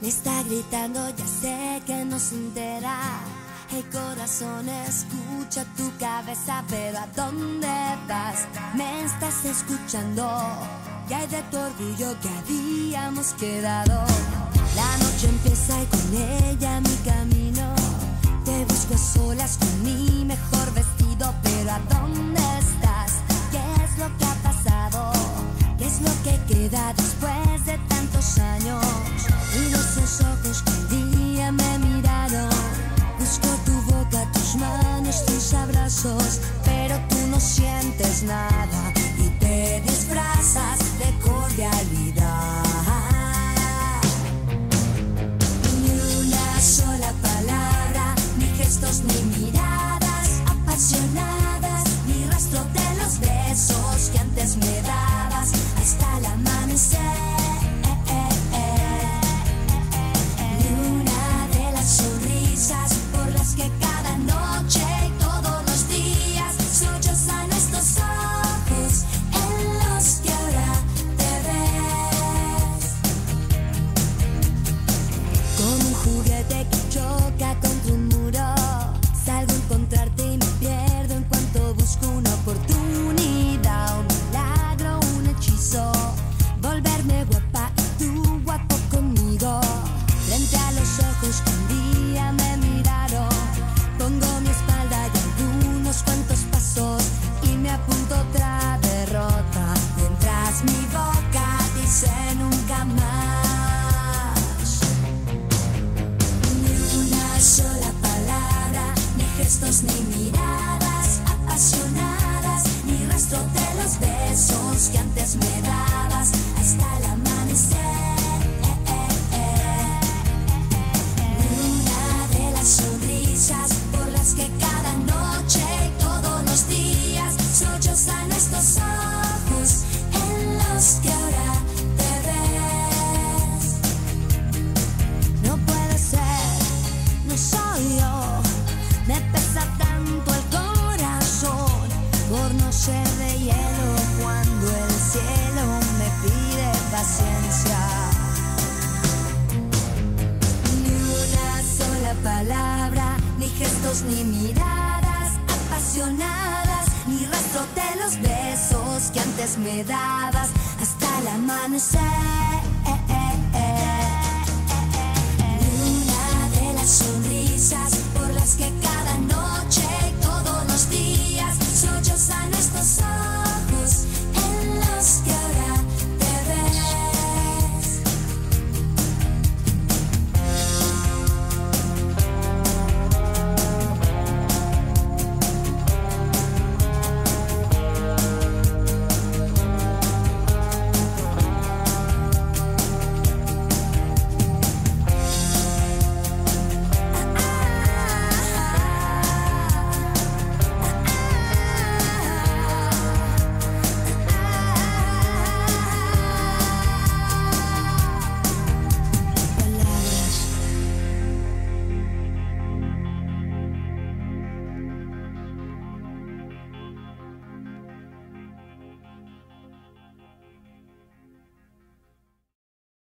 Me está gritando, ya sé que no se entera. El corazón escucha tu cabeza, pero ¿a dónde vas? Me estás escuchando. Y hay de tu orgullo que habíamos quedado. La noche empieza y con ella mi camino. Te busco a solas con mi mejor vestido, pero ¿a dónde estás? ¿Qué es lo que ha pasado? ¿Qué es lo que queda después de tantos años? last night. Apunto otra derrota. Mientras mi boca dice nunca más. Gestos, ni miradas apasionadas, ni rastro de los besos que antes me dabas de hielo cuando el cielo me pide paciencia. Ni una sola palabra, ni gestos, ni miradas apasionadas, ni rastro de los besos que antes me dabas hasta el amanecer.